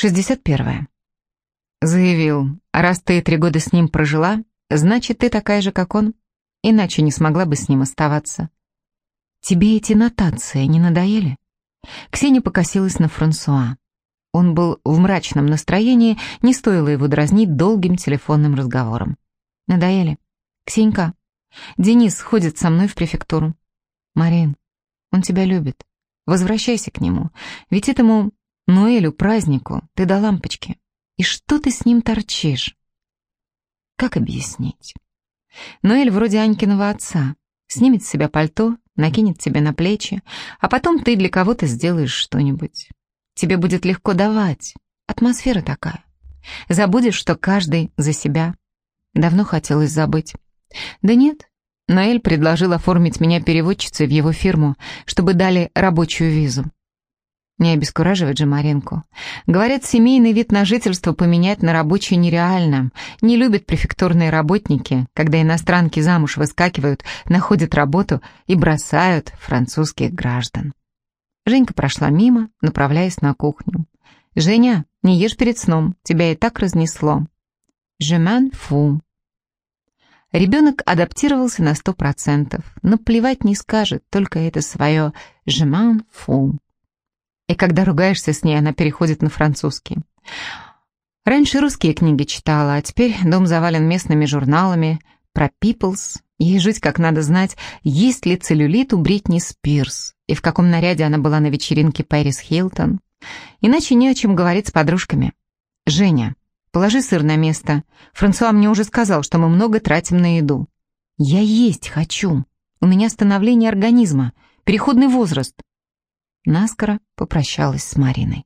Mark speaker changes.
Speaker 1: 61. Заявил, раз ты три года с ним прожила, значит, ты такая же, как он, иначе не смогла бы с ним оставаться. Тебе эти нотации не надоели? Ксения покосилась на Франсуа. Он был в мрачном настроении, не стоило его дразнить долгим телефонным разговором. Надоели? Ксенька, Денис ходит со мной в префектуру. Марин, он тебя любит. Возвращайся к нему, ведь этому Ноэлю, празднику, ты до лампочки. И что ты с ним торчишь? Как объяснить? Ноэль вроде Анькиного отца. Снимет с себя пальто, накинет тебе на плечи, а потом ты для кого-то сделаешь что-нибудь. Тебе будет легко давать. Атмосфера такая. Забудешь, что каждый за себя. Давно хотелось забыть. Да нет. Ноэль предложил оформить меня переводчицей в его фирму, чтобы дали рабочую визу. Не обескураживать же Маринку. Говорят, семейный вид на жительство поменять на рабочий нереально. Не любят префектурные работники, когда иностранки замуж выскакивают, находят работу и бросают французских граждан. Женька прошла мимо, направляясь на кухню. «Женя, не ешь перед сном, тебя и так разнесло». «Je m'en fous». Ребенок адаптировался на сто процентов, но плевать не скажет, только это свое «je m'en fous». И когда ругаешься с ней, она переходит на французский. Раньше русские книги читала, а теперь дом завален местными журналами про Peoples. Ей жить как надо знать, есть ли целлюлит у Бритни Спирс и в каком наряде она была на вечеринке Пэрис Хилтон. Иначе не о чем говорить с подружками. «Женя, положи сыр на место. Франсуа мне уже сказал, что мы много тратим на еду». «Я есть хочу. У меня становление организма, переходный возраст наскоро попрощалась с Мариной.